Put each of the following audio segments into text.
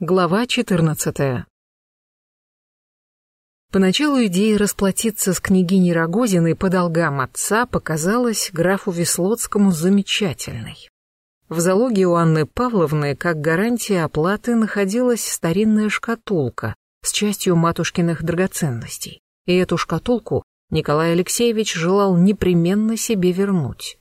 Глава 14. Поначалу идея расплатиться с княгиней Рогозиной по долгам отца показалась графу Веслоцкому замечательной. В залоге у Анны Павловны как гарантия оплаты находилась старинная шкатулка с частью матушкиных драгоценностей, и эту шкатулку Николай Алексеевич желал непременно себе вернуть.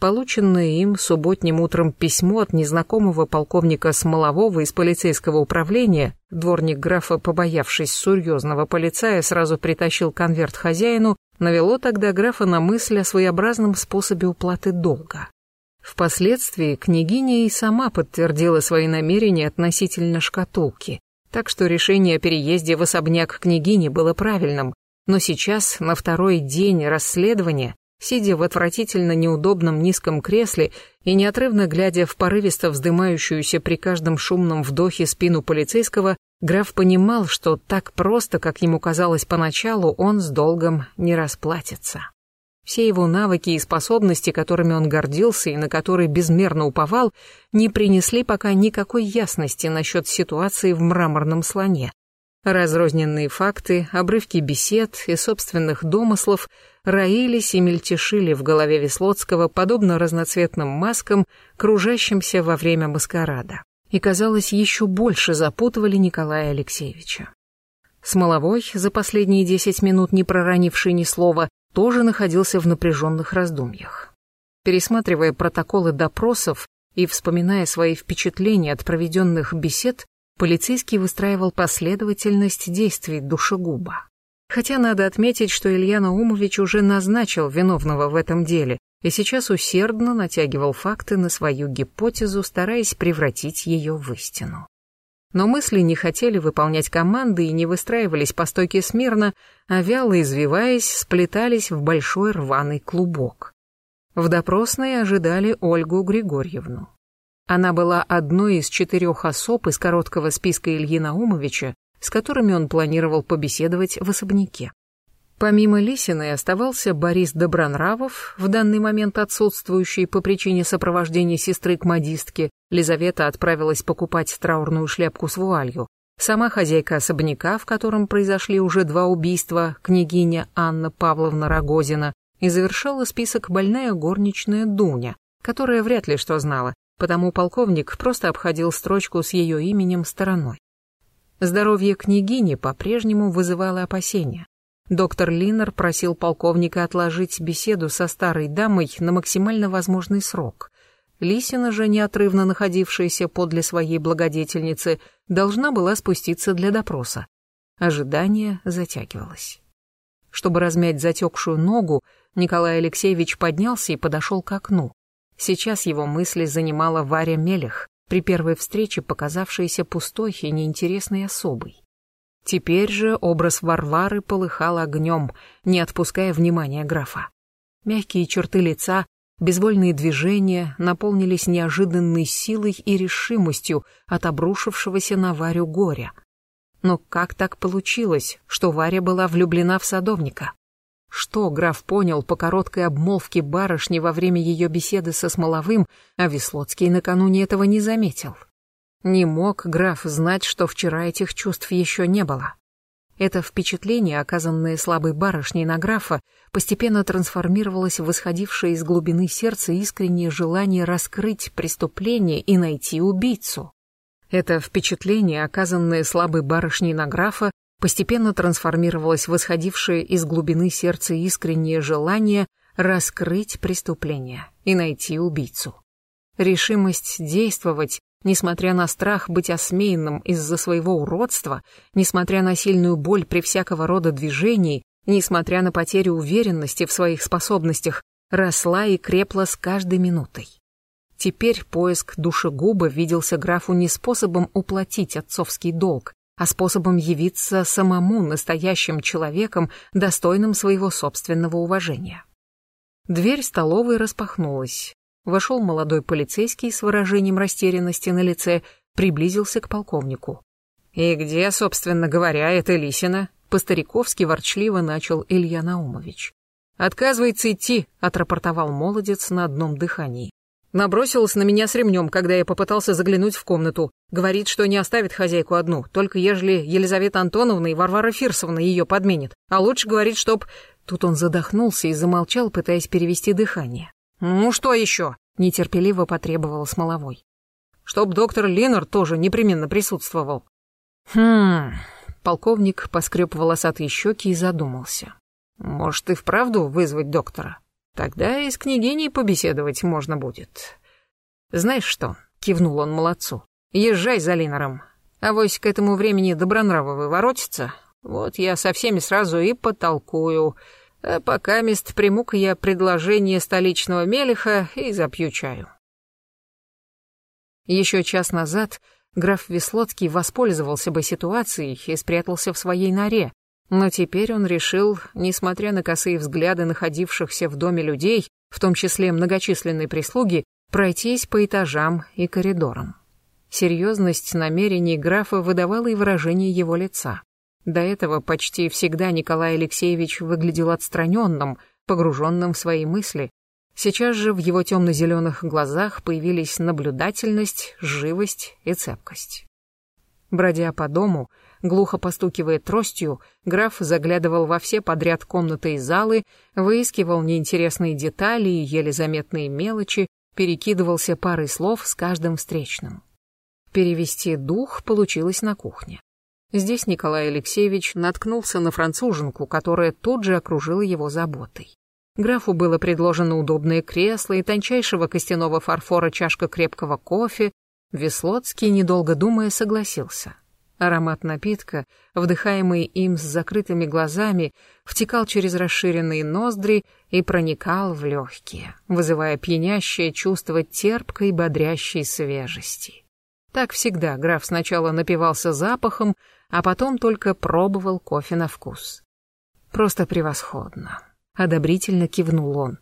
Полученное им субботним утром письмо от незнакомого полковника Смолового из полицейского управления, дворник графа, побоявшись серьезного полицая, сразу притащил конверт хозяину, навело тогда графа на мысль о своеобразном способе уплаты долга. Впоследствии княгиня и сама подтвердила свои намерения относительно шкатулки, так что решение о переезде в особняк княгини было правильным, но сейчас, на второй день расследования, Сидя в отвратительно неудобном низком кресле и неотрывно глядя в порывисто вздымающуюся при каждом шумном вдохе спину полицейского, граф понимал, что так просто, как ему казалось поначалу, он с долгом не расплатится. Все его навыки и способности, которыми он гордился и на которые безмерно уповал, не принесли пока никакой ясности насчет ситуации в мраморном слоне. Разрозненные факты, обрывки бесед и собственных домыслов роились и мельтешили в голове Веслоцкого, подобно разноцветным маскам, кружащимся во время маскарада, и, казалось, еще больше запутывали Николая Алексеевича. Смоловой, за последние десять минут не проронивший ни слова, тоже находился в напряженных раздумьях. Пересматривая протоколы допросов и вспоминая свои впечатления от проведенных бесед, полицейский выстраивал последовательность действий душегуба. Хотя надо отметить, что Илья Наумович уже назначил виновного в этом деле и сейчас усердно натягивал факты на свою гипотезу, стараясь превратить ее в истину. Но мысли не хотели выполнять команды и не выстраивались по стойке смирно, а вяло извиваясь, сплетались в большой рваный клубок. В допросной ожидали Ольгу Григорьевну. Она была одной из четырех особ из короткого списка Ильи Наумовича, с которыми он планировал побеседовать в особняке. Помимо Лисиной оставался Борис Добронравов, в данный момент отсутствующий по причине сопровождения сестры к модистке. Лизавета отправилась покупать траурную шляпку с вуалью. Сама хозяйка особняка, в котором произошли уже два убийства, княгиня Анна Павловна Рогозина, и завершала список больная горничная Дуня, которая вряд ли что знала, потому полковник просто обходил строчку с ее именем стороной. Здоровье княгини по-прежнему вызывало опасения. Доктор Линнер просил полковника отложить беседу со старой дамой на максимально возможный срок. Лисина же, неотрывно находившаяся подле своей благодетельницы, должна была спуститься для допроса. Ожидание затягивалось. Чтобы размять затекшую ногу, Николай Алексеевич поднялся и подошел к окну. Сейчас его мысли занимала Варя Мелех, при первой встрече показавшаяся пустой и неинтересной особой. Теперь же образ Варвары полыхал огнем, не отпуская внимания графа. Мягкие черты лица, безвольные движения наполнились неожиданной силой и решимостью от обрушившегося на Варю горя. Но как так получилось, что Варя была влюблена в садовника? Что граф понял по короткой обмолвке барышни во время ее беседы со Смоловым, а Веслоцкий накануне этого не заметил? Не мог граф знать, что вчера этих чувств еще не было. Это впечатление, оказанное слабой барышней на графа, постепенно трансформировалось в исходившее из глубины сердца искреннее желание раскрыть преступление и найти убийцу. Это впечатление, оказанное слабой барышней на графа, постепенно трансформировалось в исходившее из глубины сердца искреннее желание раскрыть преступление и найти убийцу. Решимость действовать, несмотря на страх быть осмеянным из-за своего уродства, несмотря на сильную боль при всякого рода движении, несмотря на потерю уверенности в своих способностях, росла и крепла с каждой минутой. Теперь поиск душегуба виделся графу не способом уплатить отцовский долг, а способом явиться самому настоящим человеком, достойным своего собственного уважения. Дверь столовой распахнулась. Вошел молодой полицейский с выражением растерянности на лице, приблизился к полковнику. «И где, собственно говоря, эта лисина?» По-стариковски ворчливо начал Илья Наумович. «Отказывается идти», — отрапортовал молодец на одном дыхании. Набросилась на меня с ремнем, когда я попытался заглянуть в комнату. Говорит, что не оставит хозяйку одну, только ежели Елизавета Антоновна и Варвара Фирсовна ее подменят. А лучше говорит, чтоб... Тут он задохнулся и замолчал, пытаясь перевести дыхание. «Ну что еще?» — нетерпеливо потребовал Смоловой. «Чтоб доктор Ленар тоже непременно присутствовал». «Хм...» — полковник поскреб волосатые щеки и задумался. «Может, и вправду вызвать доктора?» Тогда и с княгиней побеседовать можно будет. Знаешь что, кивнул он молодцу, езжай за Линором. Авось к этому времени Добронравовый воротится. Вот я со всеми сразу и потолкую. А пока мест приму-ка я предложение столичного мелиха и запью чаю. Еще час назад граф Веслоцкий воспользовался бы ситуацией и спрятался в своей норе, но теперь он решил, несмотря на косые взгляды находившихся в доме людей, в том числе многочисленной прислуги, пройтись по этажам и коридорам. Серьезность намерений графа выдавала и выражение его лица. До этого почти всегда Николай Алексеевич выглядел отстраненным, погруженным в свои мысли. Сейчас же в его темно-зеленых глазах появились наблюдательность, живость и цепкость. Бродя по дому, Глухо постукивая тростью, граф заглядывал во все подряд комнаты и залы, выискивал неинтересные детали и еле заметные мелочи, перекидывался парой слов с каждым встречным. Перевести дух получилось на кухне. Здесь Николай Алексеевич наткнулся на француженку, которая тут же окружила его заботой. Графу было предложено удобное кресло и тончайшего костяного фарфора чашка крепкого кофе. Веслоцкий, недолго думая, согласился. Аромат напитка, вдыхаемый им с закрытыми глазами, втекал через расширенные ноздри и проникал в легкие, вызывая пьянящее чувство терпкой бодрящей свежести. Так всегда граф сначала напивался запахом, а потом только пробовал кофе на вкус. Просто превосходно. Одобрительно кивнул он.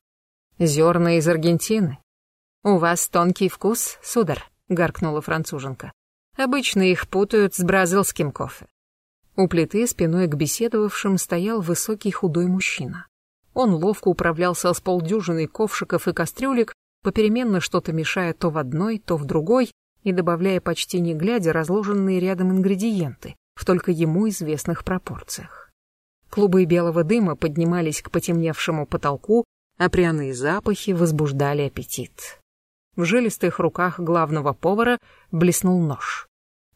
Зерна из Аргентины. У вас тонкий вкус, сударь, гаркнула француженка. Обычно их путают с бразильским кофе. У плиты спиной к беседовавшим стоял высокий худой мужчина. Он ловко управлялся с полдюжиной ковшиков и кастрюлек, попеременно что-то мешая то в одной, то в другой и добавляя почти не глядя разложенные рядом ингредиенты в только ему известных пропорциях. Клубы белого дыма поднимались к потемневшему потолку, а пряные запахи возбуждали аппетит. В жилистых руках главного повара блеснул нож.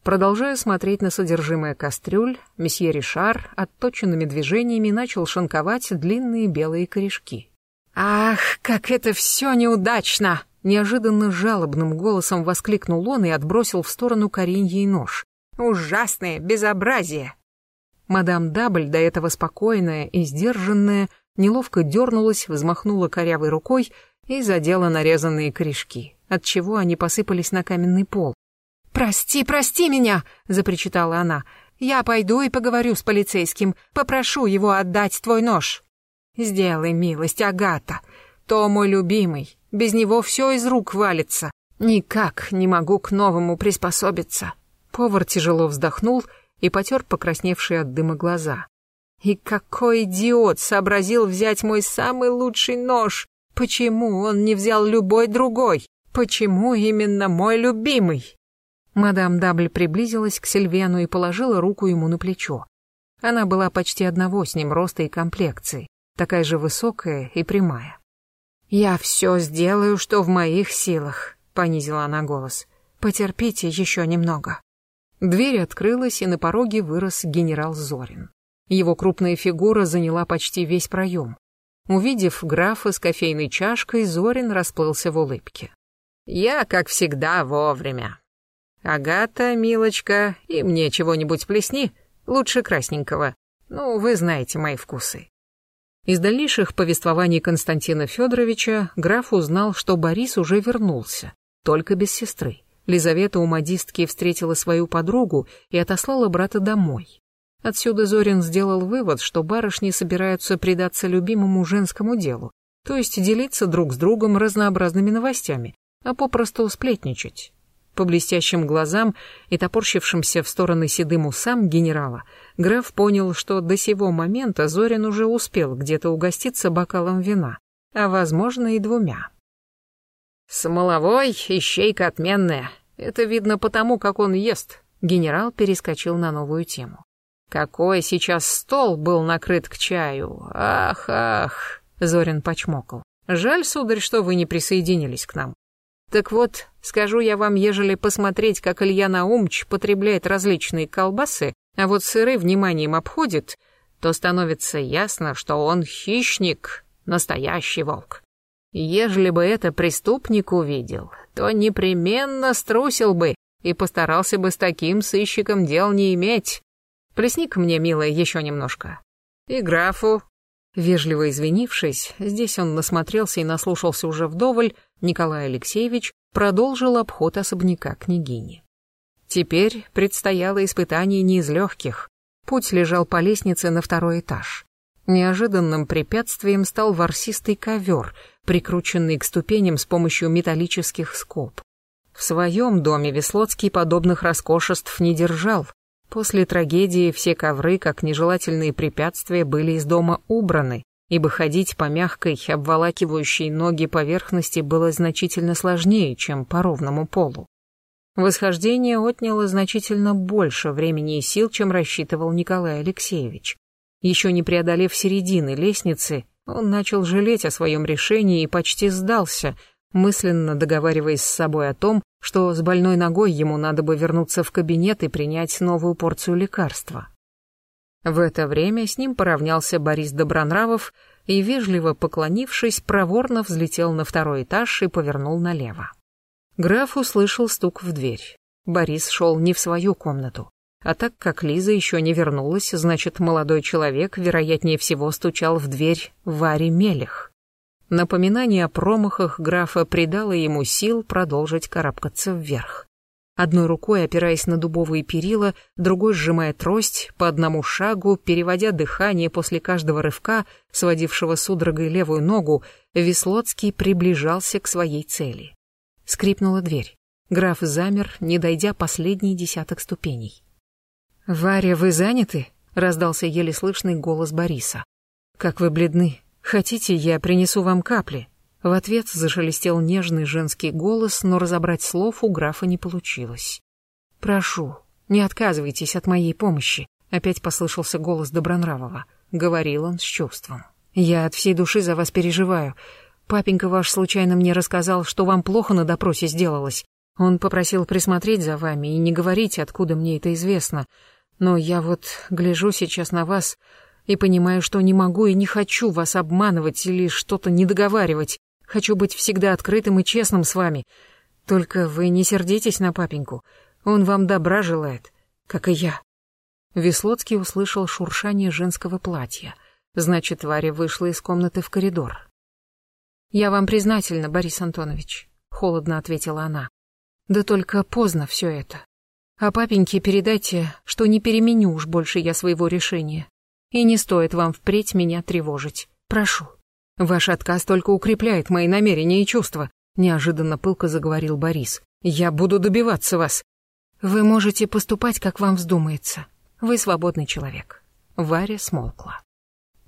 Продолжая смотреть на содержимое кастрюль, месье Ришар отточенными движениями начал шинковать длинные белые корешки. «Ах, как это все неудачно!» Неожиданно жалобным голосом воскликнул он и отбросил в сторону кореньей нож. «Ужасное безобразие!» Мадам Дабль, до этого спокойная и сдержанная, неловко дернулась, взмахнула корявой рукой и задела нарезанные корешки, отчего они посыпались на каменный пол. «Прости, прости меня!» — запричитала она. «Я пойду и поговорю с полицейским, попрошу его отдать твой нож». «Сделай милость, Агата. То мой любимый. Без него все из рук валится. Никак не могу к новому приспособиться». Повар тяжело вздохнул и потер покрасневшие от дыма глаза. «И какой идиот сообразил взять мой самый лучший нож! Почему он не взял любой другой? Почему именно мой любимый?» Мадам Дабль приблизилась к Сильвену и положила руку ему на плечо. Она была почти одного с ним роста и комплекции, такая же высокая и прямая. «Я все сделаю, что в моих силах», — понизила она голос. «Потерпите еще немного». Дверь открылась, и на пороге вырос генерал Зорин. Его крупная фигура заняла почти весь проем. Увидев графа с кофейной чашкой, Зорин расплылся в улыбке. «Я, как всегда, вовремя. «Агата, милочка, и мне чего-нибудь плесни, лучше красненького. Ну, вы знаете мои вкусы». Из дальнейших повествований Константина Федоровича граф узнал, что Борис уже вернулся, только без сестры. Лизавета у модистки встретила свою подругу и отослала брата домой. Отсюда Зорин сделал вывод, что барышни собираются предаться любимому женскому делу, то есть делиться друг с другом разнообразными новостями, а попросту сплетничать. По блестящим глазам и топорщившимся в стороны седым усам генерала, граф понял, что до сего момента Зорин уже успел где-то угоститься бокалом вина, а, возможно, и двумя. Смоловой ищейка отменная. Это видно потому, как он ест. Генерал перескочил на новую тему. Какой сейчас стол был накрыт к чаю. Ах, ах. Зорин почмокал. Жаль, сударь, что вы не присоединились к нам. Так вот, скажу я вам, ежели посмотреть, как Илья Наумч потребляет различные колбасы, а вот сыры вниманием обходит, то становится ясно, что он хищник, настоящий волк. Ежели бы это преступник увидел, то непременно струсил бы и постарался бы с таким сыщиком дел не иметь. Плесни-ка мне, милая, еще немножко. И графу. Вежливо извинившись, здесь он насмотрелся и наслушался уже вдоволь, Николай Алексеевич продолжил обход особняка княгини. Теперь предстояло испытание не из легких. Путь лежал по лестнице на второй этаж. Неожиданным препятствием стал ворсистый ковер, прикрученный к ступеням с помощью металлических скоб. В своем доме Веслоцкий подобных роскошеств не держал. После трагедии все ковры, как нежелательные препятствия, были из дома убраны, ибо ходить по мягкой, обволакивающей ноги поверхности было значительно сложнее, чем по ровному полу. Восхождение отняло значительно больше времени и сил, чем рассчитывал Николай Алексеевич. Еще не преодолев середины лестницы, он начал жалеть о своем решении и почти сдался, мысленно договариваясь с собой о том, что с больной ногой ему надо бы вернуться в кабинет и принять новую порцию лекарства. В это время с ним поравнялся Борис Добронравов и, вежливо поклонившись, проворно взлетел на второй этаж и повернул налево. Граф услышал стук в дверь. Борис шел не в свою комнату. А так как Лиза еще не вернулась, значит, молодой человек, вероятнее всего, стучал в дверь Варе Мелех. Напоминание о промахах графа придало ему сил продолжить карабкаться вверх. Одной рукой опираясь на дубовые перила, другой сжимая трость, по одному шагу, переводя дыхание после каждого рывка, сводившего судорогой левую ногу, Веслоцкий приближался к своей цели. Скрипнула дверь. Граф замер, не дойдя последний десяток ступеней. «Варя, вы заняты?» — раздался еле слышный голос Бориса. «Как вы бледны. Хотите, я принесу вам капли?» В ответ зашелестел нежный женский голос, но разобрать слов у графа не получилось. «Прошу, не отказывайтесь от моей помощи», — опять послышался голос Добронравова. Говорил он с чувством. «Я от всей души за вас переживаю. Папенька ваш случайно мне рассказал, что вам плохо на допросе сделалось. Он попросил присмотреть за вами и не говорить, откуда мне это известно. Но я вот гляжу сейчас на вас и понимаю, что не могу и не хочу вас обманывать или что-то недоговаривать. Хочу быть всегда открытым и честным с вами. Только вы не сердитесь на папеньку. Он вам добра желает, как и я». Веслоцкий услышал шуршание женского платья. Значит, Варя вышла из комнаты в коридор. «Я вам признательна, Борис Антонович», — холодно ответила она. «Да только поздно все это. А папеньке передайте, что не переменю уж больше я своего решения. И не стоит вам впредь меня тревожить. Прошу. Ваш отказ только укрепляет мои намерения и чувства, неожиданно пылко заговорил Борис. Я буду добиваться вас. Вы можете поступать, как вам вздумается. Вы свободный человек. Варя смолкла.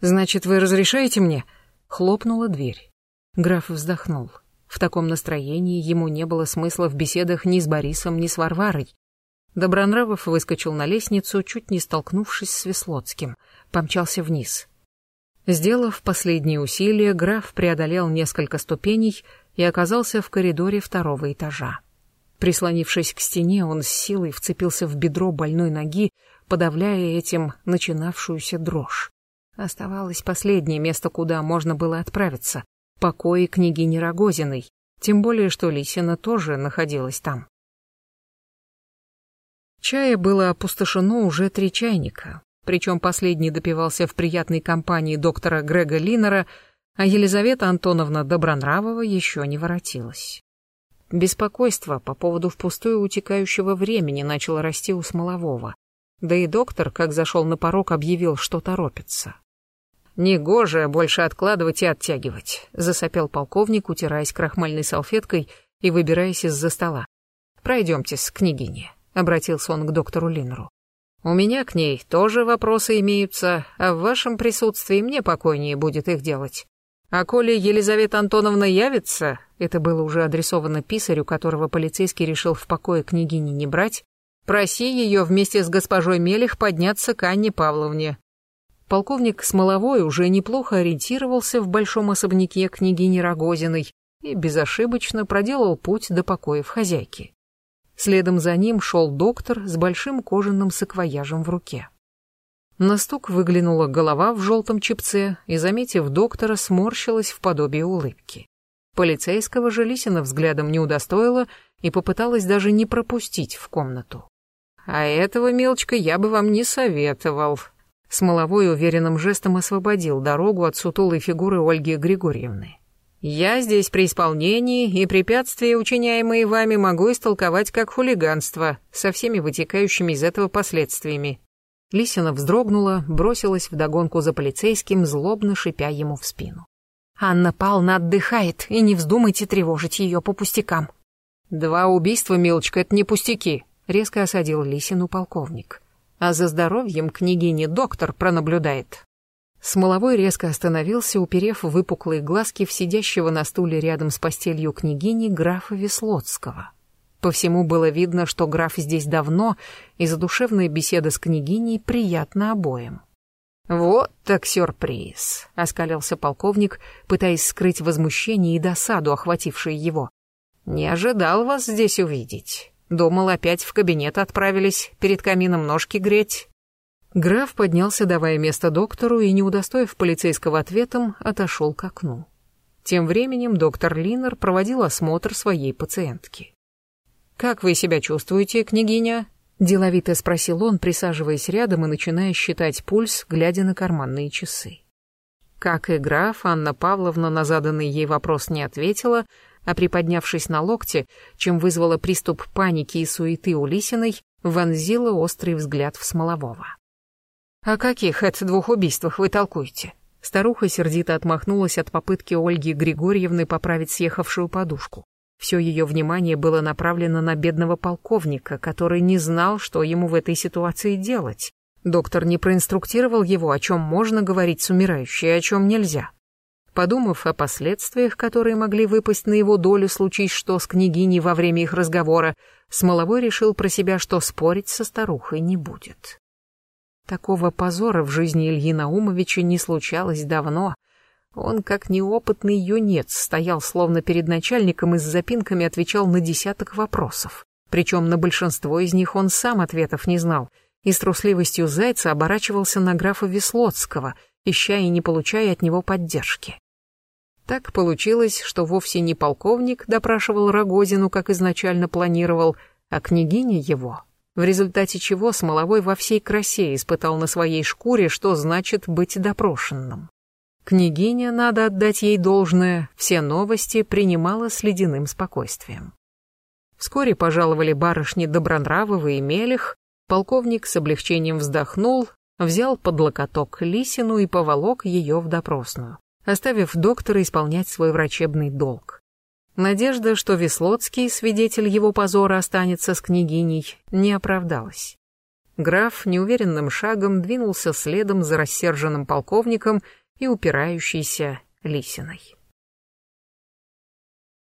Значит, вы разрешаете мне? Хлопнула дверь. Граф вздохнул. В таком настроении ему не было смысла в беседах ни с Борисом, ни с Варварой. Добронравов выскочил на лестницу, чуть не столкнувшись с Веслоцким, помчался вниз. Сделав последние усилия, граф преодолел несколько ступеней и оказался в коридоре второго этажа. Прислонившись к стене, он с силой вцепился в бедро больной ноги, подавляя этим начинавшуюся дрожь. Оставалось последнее место, куда можно было отправиться — покои княгини Рогозиной, тем более что Лисина тоже находилась там. Чая было опустошено уже три чайника, причем последний допивался в приятной компании доктора Грега Линнера, а Елизавета Антоновна Добронравова еще не воротилась. Беспокойство по поводу впустую утекающего времени начало расти у Смолового. Да и доктор, как зашел на порог, объявил, что торопится. «Негоже больше откладывать и оттягивать», — засопел полковник, утираясь крахмальной салфеткой и выбираясь из-за стола. «Пройдемте с княгиней» обратился он к доктору Линнеру. У меня к ней тоже вопросы имеются, а в вашем присутствии мне покойнее будет их делать. А коли Елизавета Антоновна явится, это было уже адресовано писарю, которого полицейский решил в покое княгини не брать, проси ее вместе с госпожой Мелих подняться к Анне Павловне. Полковник Смоловой уже неплохо ориентировался в большом особняке княгини Рогозиной и безошибочно проделал путь до покоев хозяйки. Следом за ним шел доктор с большим кожаным саквояжем в руке. На стук выглянула голова в желтом чепце и, заметив доктора, сморщилась в подобие улыбки. Полицейского же Лисина взглядом не удостоила и попыталась даже не пропустить в комнату. «А этого, мелочка, я бы вам не советовал». Смоловой уверенным жестом освободил дорогу от сутулой фигуры Ольги Григорьевны. «Я здесь при исполнении, и препятствия, учиняемые вами, могу истолковать как хулиганство, со всеми вытекающими из этого последствиями. Лисина вздрогнула, бросилась вдогонку за полицейским, злобно шипя ему в спину. «Анна Павловна отдыхает, и не вздумайте тревожить ее по пустякам». «Два убийства, милочка, это не пустяки», — резко осадил Лисину полковник. «А за здоровьем княгини доктор пронаблюдает». Смоловой резко остановился, уперев выпуклые глазки в сидящего на стуле рядом с постелью княгини графа Веслоцкого. По всему было видно, что граф здесь давно, и задушевная беседа с княгиней приятна обоим. «Вот так сюрприз», — оскалился полковник, пытаясь скрыть возмущение и досаду, охватившие его. «Не ожидал вас здесь увидеть. Думал, опять в кабинет отправились, перед камином ножки греть». Граф поднялся, давая место доктору, и, не удостоив полицейского ответом, отошел к окну. Тем временем доктор Линнер проводил осмотр своей пациентки. «Как вы себя чувствуете, княгиня?» — деловито спросил он, присаживаясь рядом и начиная считать пульс, глядя на карманные часы. Как и граф, Анна Павловна на заданный ей вопрос не ответила, а приподнявшись на локте, чем вызвала приступ паники и суеты у Лисиной, вонзила острый взгляд в Смолового. «О каких это двух убийствах вы толкуете?» Старуха сердито отмахнулась от попытки Ольги Григорьевны поправить съехавшую подушку. Все ее внимание было направлено на бедного полковника, который не знал, что ему в этой ситуации делать. Доктор не проинструктировал его, о чем можно говорить с умирающей, а о чем нельзя. Подумав о последствиях, которые могли выпасть на его долю, случись что с княгиней во время их разговора, Смоловой решил про себя, что спорить со старухой не будет. Такого позора в жизни Ильи Наумовича не случалось давно, он, как неопытный юнец, стоял словно перед начальником и с запинками отвечал на десяток вопросов. Причем на большинство из них он сам ответов не знал, и с трусливостью зайца оборачивался на графа Веслоцкого, ища и не получая от него поддержки. Так получилось, что вовсе не полковник допрашивал Рогозину, как изначально планировал, а княгиня его, в результате чего Смоловой во всей красе испытал на своей шкуре, что значит быть допрошенным. Княгиня, надо отдать ей должное, все новости принимала с ледяным спокойствием. Вскоре пожаловали барышни Добронравовы и Мелих, полковник с облегчением вздохнул, взял под локоток Лисину и поволок ее в допросную, оставив доктора исполнять свой врачебный долг. Надежда, что Веслоцкий, свидетель его позора, останется с княгиней, не оправдалась. Граф неуверенным шагом двинулся следом за рассерженным полковником и упирающейся лисиной.